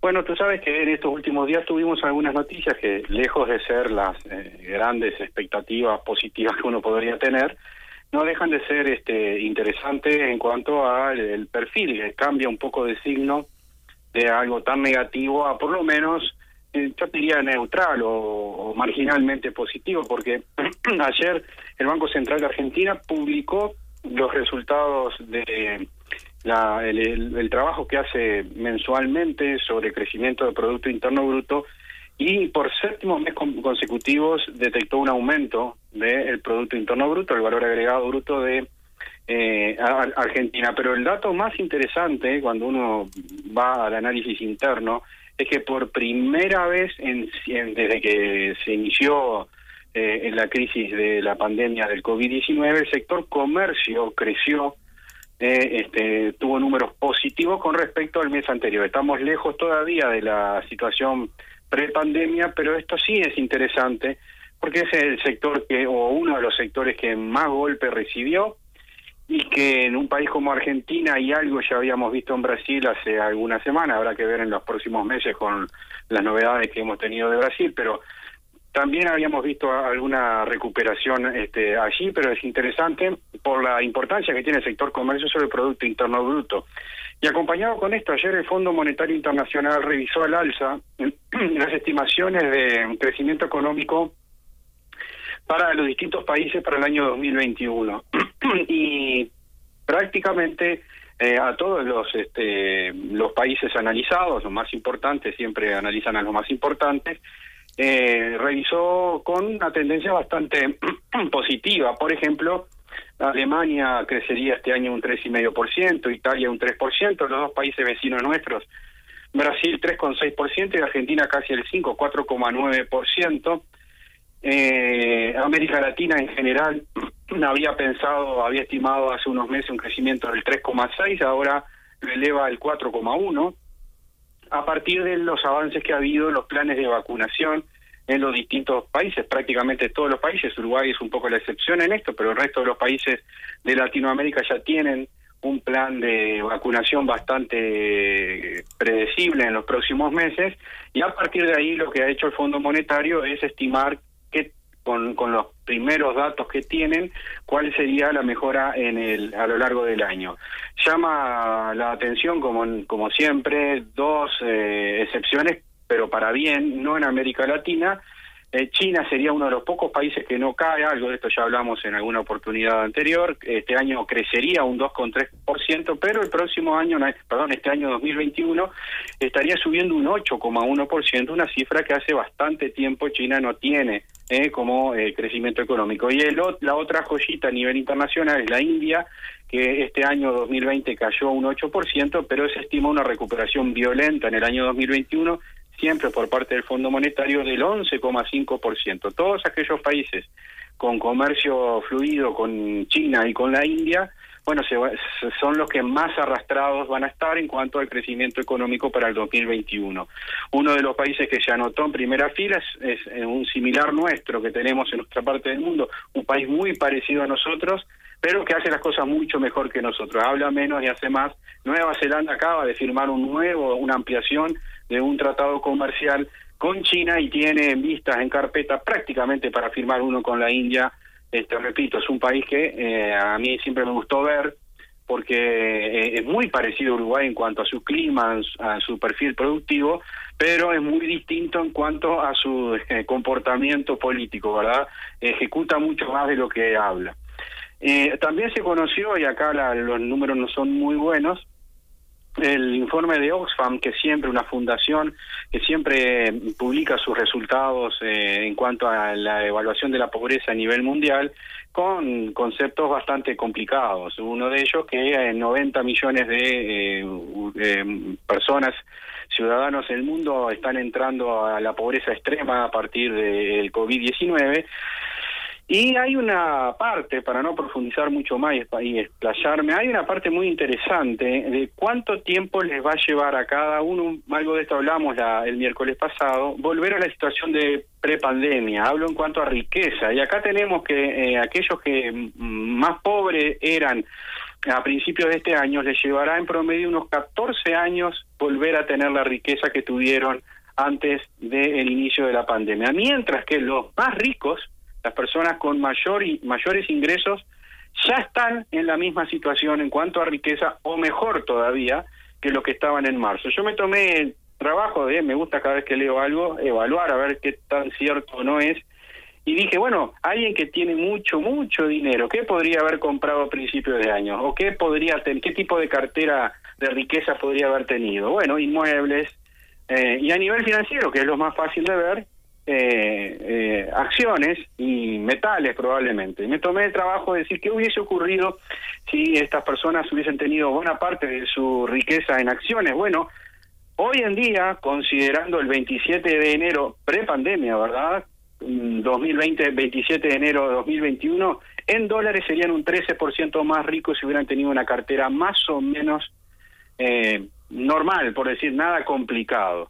Bueno, tú sabes que en estos últimos días tuvimos algunas noticias que, lejos de ser las eh, grandes expectativas positivas que uno podría tener, no dejan de ser este, interesantes en cuanto al perfil, que cambia un poco de signo de algo tan negativo a por lo menos, eh, yo diría neutral o, marginalmente positivo, porque ayer el Banco Central de Argentina publicó los resultados de la, el, trabajo que hace mensualmente sobre el crecimiento del Producto Interno Bruto y por séptimo mes consecutivos detectó un aumento del Producto Interno Bruto, el valor agregado bruto de eh, Argentina. Pero el dato más interesante cuando uno va al análisis interno es que por primera vez en, desde que se inició eh, la crisis de la pandemia del COVID-19, el sector comercio creció eh, este, tuvo números positivos con respecto al mes anterior. Estamos lejos todavía de la situación pre-pandemia, pero esto sí es interesante porque es el sector que, o uno de los sectores que más golpe recibió y que en un país como Argentina y algo ya habíamos visto en Brasil hace algunas semanas, habrá que ver en los próximos meses con las novedades que hemos tenido de Brasil, pero también habíamos visto alguna recuperación este, allí, pero es interesante por la importancia que tiene el sector comercio sobre el Producto Interno Bruto. Y acompañado con esto, ayer el Fondo Monetario Internacional revisó al alza las estimaciones de crecimiento económico para los distintos países para el año 2021. y prácticamente eh, a todos los este, los países analizados, los más importantes, siempre analizan a los más importantes, eh, revisó con una tendencia bastante positiva. Por ejemplo, Alemania crecería este año un 3,5%, Italia un 3%, los dos países vecinos nuestros, Brasil 3,6% y Argentina casi el 5, 4,9%. Eh, América Latina en general había pensado, había estimado hace unos meses un crecimiento del 3,6, ahora lo eleva al 4,1 a partir de los avances que ha habido en los planes de vacunación en los distintos países, prácticamente todos los países, Uruguay es un poco la excepción en esto, pero el resto de los países de Latinoamérica ya tienen un plan de vacunación bastante predecible en los próximos meses y a partir de ahí lo que ha hecho el Fondo Monetario es estimar con, con los primeros datos que tienen, cuál sería la mejora en el, a lo largo del año. Llama la atención, como, como siempre, dos eh, excepciones, pero para bien, no en América Latina. Eh, China sería uno de los pocos países que no cae, algo de esto ya hablamos en alguna oportunidad anterior. Este año crecería un 2,3%, pero el próximo año, perdón, este año 2021, estaría subiendo un 8,1%, una cifra que hace bastante tiempo China no tiene eh, como eh, crecimiento económico. Y el, la otra joyita a nivel internacional es la India, que este año 2020 cayó un 8%, pero se estima una recuperación violenta en el año 2021, siempre por parte del Fondo Monetario, del 11,5%. Todos aquellos países con comercio fluido con China y con la India bueno, son los que más arrastrados van a estar en cuanto al crecimiento económico para el 2021. Uno de los países que se anotó en primera fila es, eh, un similar nuestro que tenemos en nuestra parte del mundo, un país muy parecido a nosotros, pero que hace las cosas mucho mejor que nosotros. Habla menos y hace más. Nueva Zelanda acaba de firmar un nuevo, una ampliación de un tratado comercial con China y tiene vistas en carpeta prácticamente para firmar uno con la India este, repito, es un país que eh, a mí siempre me gustó ver porque eh, es muy parecido a Uruguay en cuanto a su clima, a su perfil productivo, pero es muy distinto en cuanto a su eh, comportamiento político, ¿verdad? Ejecuta mucho más de lo que habla. también se conoció, y acá los números no son muy buenos, el informe de Oxfam, que siempre una fundación que siempre publica sus resultados eh, en cuanto a la evaluación de la pobreza a nivel mundial, con conceptos bastante complicados. Uno de ellos que 90 millones de eh, eh, personas ciudadanos del mundo están entrando a la pobreza extrema a partir del COVID-19. Y hay una parte, para no profundizar mucho más y explayarme, hay una parte muy interesante de cuánto tiempo les va a llevar a cada uno, algo de esto hablamos el miércoles pasado, volver a la situación de prepandemia. Hablo en cuanto a riqueza. Y acá tenemos que eh, aquellos que más pobres eran a principios de este año, les llevará en promedio unos 14 años volver a tener la riqueza que tuvieron antes del inicio de la pandemia. Mientras que los más ricos, las personas con mayor y, mayores ingresos ya están en la misma situación en cuanto a riqueza o mejor todavía que lo que estaban en marzo. Yo me tomé el trabajo de, me gusta cada vez que leo algo, evaluar a ver qué tan cierto o no es. Y dije, bueno, alguien que tiene mucho, mucho dinero, ¿qué podría haber comprado a principios de año? ¿O qué podría qué tipo de cartera de riqueza podría haber tenido? Bueno, inmuebles. Eh, y a nivel financiero, que es lo más fácil de ver, eh, eh, acciones y metales probablemente. Me tomé el trabajo de decir qué hubiese ocurrido si estas personas hubiesen tenido buena parte de su riqueza en acciones. Bueno, hoy en día, considerando el 27 de enero prepandemia, ¿verdad? 2020, mm, 27 de enero de 2021, en dólares serían un 13% más ricos si hubieran tenido una cartera más o menos eh, normal, por decir nada complicado.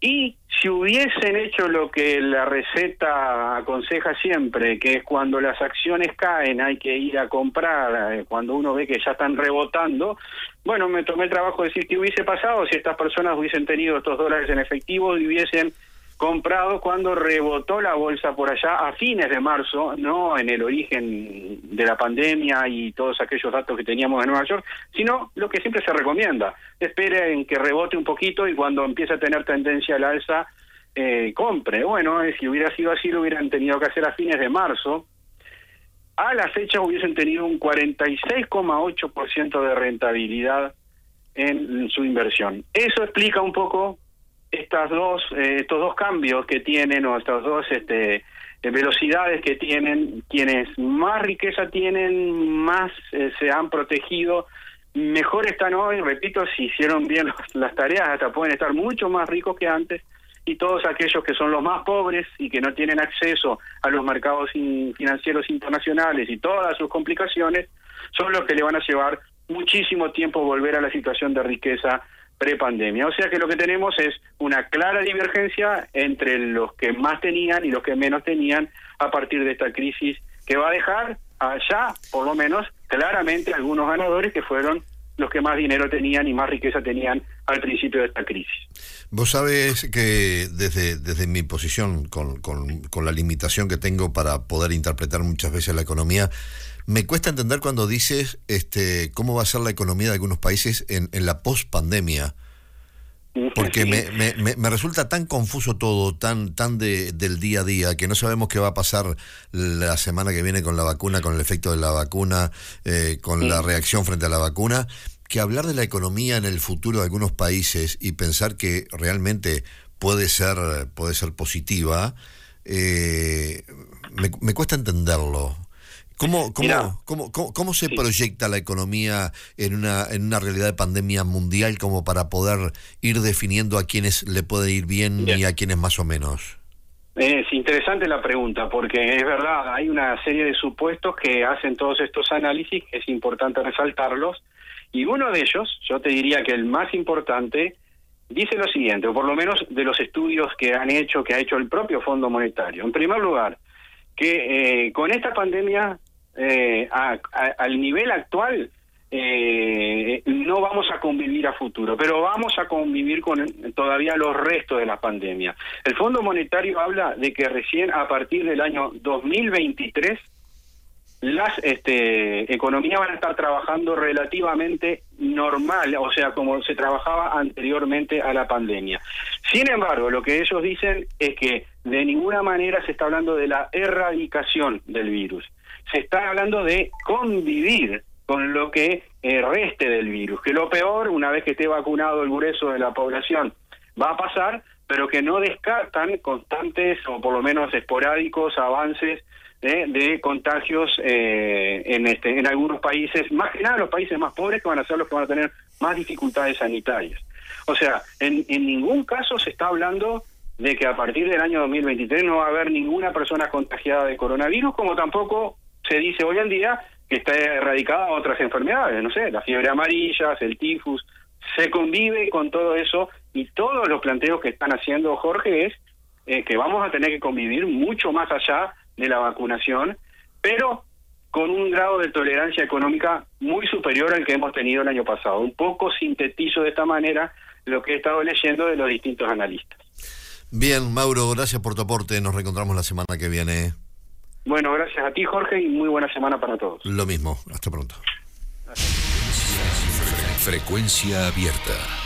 Y si hubiesen hecho lo que la receta aconseja siempre, que es cuando las acciones caen hay que ir a comprar, eh, cuando uno ve que ya están rebotando, bueno, me tomé el trabajo de decir qué hubiese pasado si estas personas hubiesen tenido estos dólares en efectivo y hubiesen comprado cuando rebotó la bolsa por allá a fines de marzo, no en el origen de la pandemia y todos aquellos datos que teníamos en Nueva York, sino lo que siempre se recomienda. Esperen que rebote un poquito y cuando empiece a tener tendencia al alza, eh, compre. Bueno, eh, si hubiera sido así, lo hubieran tenido que hacer a fines de marzo. A la fecha hubiesen tenido un 46,8% de rentabilidad en su inversión. Eso explica un poco estas dos eh, estos dos cambios que tienen o estas dos este eh, velocidades que tienen quienes más riqueza tienen más eh, se han protegido mejor están hoy. Repito si hicieron bien las tareas hasta pueden estar mucho más ricos que antes. Y todos aquellos que son los más pobres y que no tienen acceso a los mercados financieros internacionales y todas sus complicaciones son los que le van a llevar muchísimo tiempo volver a la situación de riqueza prepandemia. O sea que lo que tenemos es una clara divergencia entre los que más tenían y los que menos tenían a partir de esta crisis que va a dejar allá, por lo menos, claramente algunos ganadores que fueron los que más dinero tenían y más riqueza tenían al principio de esta crisis. Vos sabés que desde, desde mi posición, con, con, con la limitación que tengo para poder interpretar muchas veces la economía, me cuesta entender cuando dices este, cómo va a ser la economía de algunos países en, en la post-pandemia. Porque me, me, me, resulta tan confuso todo, tan, tan de, del día a día, que no sabemos qué va a pasar la semana que viene con la vacuna, con el efecto de la vacuna, eh, con la reacción frente a la vacuna, que hablar de la economía en el futuro de algunos países y pensar que realmente puede ser, puede ser positiva, eh, me, me cuesta entenderlo. ¿Cómo, cómo, cómo, cómo, se proyecta la economía en una, en una realidad de pandemia mundial como para poder ir definiendo a quienes le puede ir bien, y a quienes más o menos? Es interesante la pregunta, porque es verdad, hay una serie de supuestos que hacen todos estos análisis, es importante resaltarlos, y uno de ellos, yo te diría que el más importante, dice lo siguiente, o por lo menos de los estudios que han hecho, que ha hecho el propio Fondo Monetario. En primer lugar, que eh, con esta pandemia eh, al nivel actual eh, no vamos a convivir a futuro, pero vamos a convivir con todavía los restos de la pandemia. El Fondo Monetario habla de que recién a partir del año 2023 las este, economías van a estar trabajando relativamente normal, o sea, como se trabajaba anteriormente a la pandemia. Sin embargo, lo que ellos dicen es que de ninguna manera se está hablando de la erradicación del virus se está hablando de convivir con lo que eh, reste del virus, que lo peor, una vez que esté vacunado el grueso de la población, va a pasar, pero que no descartan constantes o por lo menos esporádicos avances de contagios eh, en este en algunos países, más que nada los países más pobres que van a ser los que van a tener más dificultades sanitarias. O sea, en, en ningún caso se está hablando de que a partir del año 2023 no va a haber ninguna persona contagiada de coronavirus, como tampoco se dice hoy en día que está erradicada otras enfermedades, no sé, la fiebre amarilla, el tifus, se convive con todo eso y todos los planteos que están haciendo Jorge es eh, que vamos a tener que convivir mucho más allá de la vacunación, pero con un grado de tolerancia económica muy superior al que hemos tenido el año pasado. Un poco sintetizo de esta manera lo que he estado leyendo de los distintos analistas. Bien, Mauro, gracias por tu aporte. Nos reencontramos la semana que viene. Bueno, gracias a ti, Jorge, y muy buena semana para todos. Lo mismo. Hasta pronto. Frecuencia abierta.